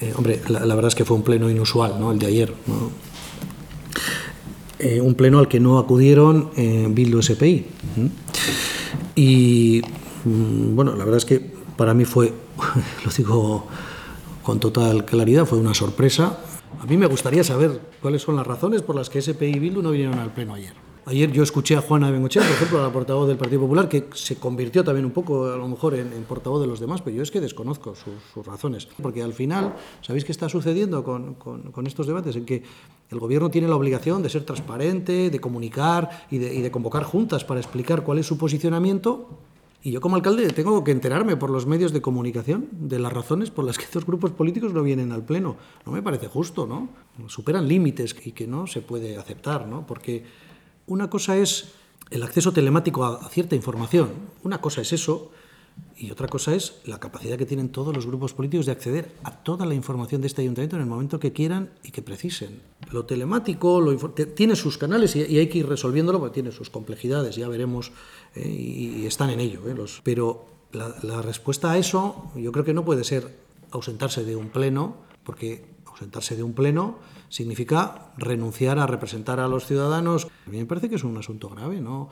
Eh, hombre, la, verdad es que fue un pleno inusual, ¿no? El de ayer, ¿no? eh, un pleno al que no acudieron eh, Bildu SPI. Y mm, bueno, la verdad es que para mí fue, lo digo con total claridad, fue una sorpresa. A mí me gustaría saber cuáles son las razones por las que SPI y Bildu no vinieron al pleno ayer. Ayer yo escuché a Juana Bengochea, por ejemplo, a la portavoz del Partido Popular, que se convirtió también un poco, a lo mejor, en, en portavoz de los demás, pero yo es que desconozco sus, sus razones. Porque al final, ¿sabéis qué está sucediendo con, con, con, estos debates? En que el Gobierno tiene la obligación de ser transparente, de comunicar y de, y de convocar juntas para explicar cuál es su posicionamiento, y yo como alcalde tengo que enterarme por los medios de comunicación de las razones por las que estos grupos políticos no vienen al Pleno. No me parece justo, ¿no? Superan límites y que no se puede aceptar, ¿no? Porque una cosa es el acceso telemático a cierta información, una cosa es eso, y otra cosa es la capacidad que tienen todos los grupos políticos de acceder a toda la información de este ayuntamiento en el momento que quieran y que precisen. Lo telemático lo tiene sus canales y, hay que ir resolviéndolo porque tiene sus complejidades, ya veremos, eh, y, están en ello. Eh, pero la respuesta a eso yo creo que no puede ser ausentarse de un pleno, porque ausentarse de un pleno significa renunciar a representar a los ciudadanos. A mí me parece que es un asunto grave, ¿no?